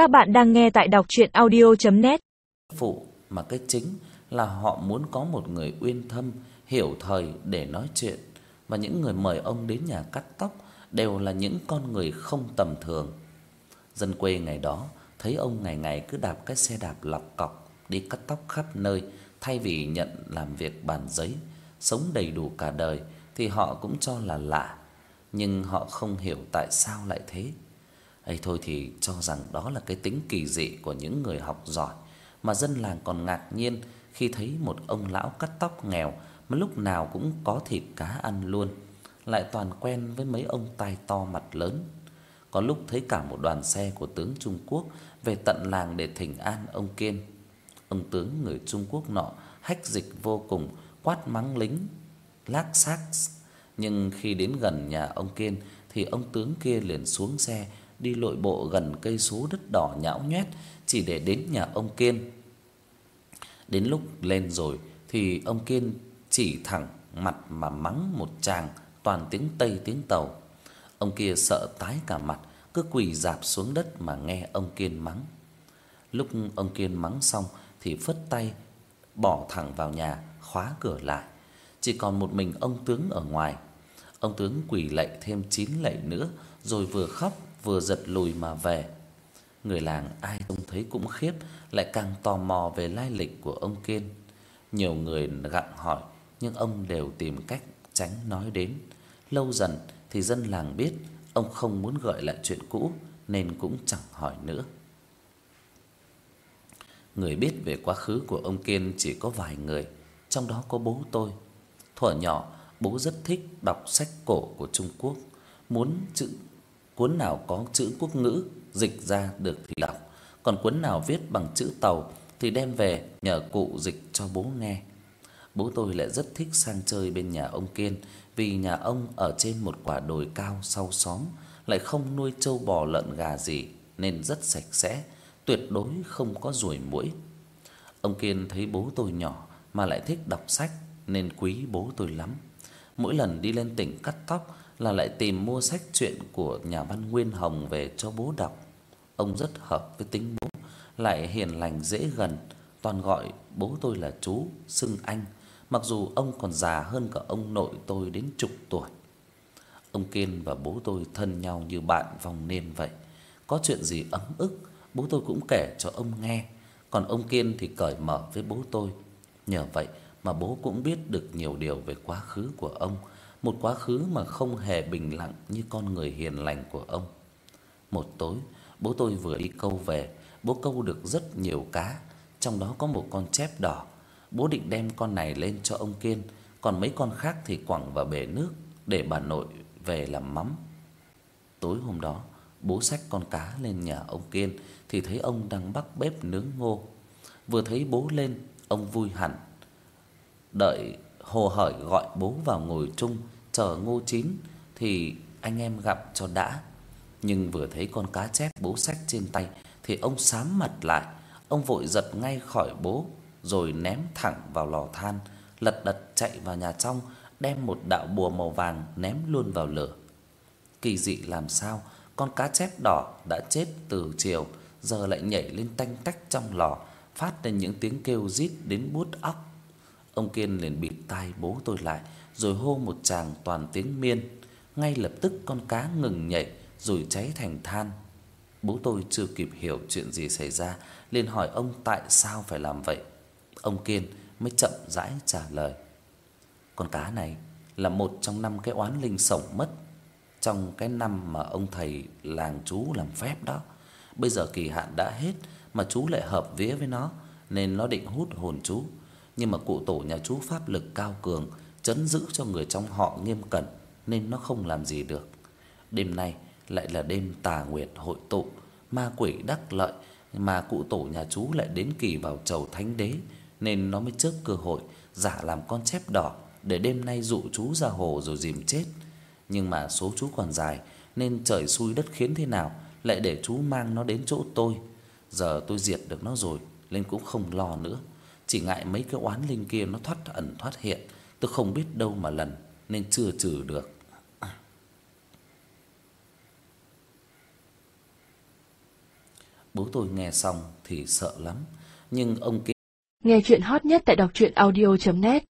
Các bạn đang nghe tại đọc audio net Phụ mà cái chính là họ muốn có một người uyên thâm, hiểu thời để nói chuyện và những người mời ông đến nhà cắt tóc đều là những con người không tầm thường. Dân quê ngày đó thấy ông ngày ngày cứ đạp cái xe đạp lọc cọc đi cắt tóc khắp nơi thay vì nhận làm việc bàn giấy, sống đầy đủ cả đời thì họ cũng cho là lạ, nhưng họ không hiểu tại sao lại thế. Ấy thôi thì cho rằng đó là cái tính kỳ dị của những người học giỏi, mà dân làng còn ngạc nhiên khi thấy một ông lão cắt tóc nghèo mà lúc nào cũng có thịt cá ăn luôn, lại toàn quen với mấy ông tai to mặt lớn. Có lúc thấy cả một đoàn xe của tướng Trung Quốc về tận làng để thỉnh an ông Kiên. Ông tướng người Trung Quốc nọ hách dịch vô cùng, quát mắng lính lác xác. Nhưng khi đến gần nhà ông Kiên thì ông tướng kia liền xuống xe đi lội bộ gần cây số đất đỏ nhão nhoét chỉ để đến nhà ông Kiên. Đến lúc lên rồi thì ông Kiên chỉ thẳng mặt mà mắng một tràng toàn tiếng Tây tiếng Tàu. Ông kia sợ tái cả mặt, cứ quỳ rạp xuống đất mà nghe ông Kiên mắng. Lúc ông Kiên mắng xong thì phất tay bỏ thẳng vào nhà, khóa cửa lại. Chỉ còn một mình ông tướng ở ngoài. Ông tướng quỳ lạy thêm 9 lạy nữa rồi vừa khóc vừa giật lùi mà về. Người làng ai trông thấy cũng khiếp, lại càng tò mò về lai lịch của ông Kiên. Nhiều người gặng hỏi, nhưng ông đều tìm cách tránh nói đến. Lâu dần thì dân làng biết ông không muốn gợi lại chuyện cũ nên cũng chẳng hỏi nữa. Người biết về quá khứ của ông Kiên chỉ có vài người, trong đó có bố tôi. Thuở nhỏ, bố rất thích đọc sách cổ của Trung Quốc, muốn chữ cuốn nào có chữ quốc ngữ dịch ra được thì đọc, còn cuốn nào viết bằng chữ Tàu thì đem về nhờ cụ dịch cho bố nghe. Bố tôi lại rất thích sang chơi bên nhà ông Kiên, vì nhà ông ở trên một quả đồi cao sau xóm, lại không nuôi trâu bò lợn gà gì nên rất sạch sẽ, tuyệt đối không có ruồi muỗi. Ông Kiên thấy bố tôi nhỏ mà lại thích đọc sách nên quý bố tôi lắm. Mỗi lần đi lên tỉnh cắt tóc là lại tìm mua sách truyện của nhà văn Nguyên Hồng về cho bố đọc. Ông rất hợp với tính bố, lại hiền lành dễ gần, toàn gọi bố tôi là chú, xưng anh, mặc dù ông còn già hơn cả ông nội tôi đến chục tuổi. Ông Kiên và bố tôi thân nhau như bạn vòng niên vậy. Có chuyện gì ấm ức, bố tôi cũng kể cho ông nghe, còn ông Kiên thì cởi mở với bố tôi. Nhờ vậy mà bố cũng biết được nhiều điều về quá khứ của ông một quá khứ mà không hề bình lặng như con người hiền lành của ông. Một tối, bố tôi vừa đi câu về, bố câu được rất nhiều cá, trong đó có một con chép đỏ. Bố định đem con này lên cho ông Kiên, còn mấy con khác thì quẳng vào bể nước để bà nội về làm mắm. Tối hôm đó, bố xách con cá lên nhà ông Kiên thì thấy ông đang bắt bếp nướng ngô. Vừa thấy bố lên, ông vui hẳn. Đợi hồ hởi gọi bố vào ngồi chung chờ ngô chín thì anh em gặp cho đã. Nhưng vừa thấy con cá chép bố xách trên tay thì ông sám mặt lại, ông vội giật ngay khỏi bố rồi ném thẳng vào lò than, lật đật chạy vào nhà trong, đem một đạo bùa màu vàng ném luôn vào lửa. Kỳ dị làm sao, con cá chép đỏ đã chết từ chiều, giờ lại nhảy lên tanh tách trong lò, phát lên những tiếng kêu rít đến buốt óc. Ông Kiên liền bịt tai bố tôi lại, rồi hô một tràng toàn tiếng miên. Ngay lập tức con cá ngừng nhảy rồi cháy thành than. Bố tôi chưa kịp hiểu chuyện gì xảy ra, liền hỏi ông tại sao phải làm vậy. Ông Kiên mới chậm rãi trả lời. Con cá này là một trong năm cái oán linh sống mất trong cái năm mà ông thầy làng chú làm phép đó. Bây giờ kỳ hạn đã hết mà chú lại hợp vía với nó nên nó định hút hồn chú nhưng mà cụ tổ nhà chú pháp lực cao cường, trấn giữ cho người trong họ nghiêm cẩn nên nó không làm gì được. Đêm nay lại là đêm tà nguyệt hội tụ, ma quỷ đắc lợi mà cụ tổ nhà chú lại đến kỳ vào chầu thánh đế nên nó mới chớp cơ hội giả làm con chép đỏ để đêm nay dụ chú ra hồ rồi dìm chết. Nhưng mà số chú còn dài nên trời xui đất khiến thế nào lại để chú mang nó đến chỗ tôi. Giờ tôi diệt được nó rồi nên cũng không lo nữa. Chỉ ngại mấy cái oán linh kia nó thoát ẩn thoát hiện, tôi không biết đâu mà lần nên chưa trừ được. Bố tôi nghe xong thì sợ lắm, nhưng ông kia Nghe chuyện hot nhất tại đọc truyện audio net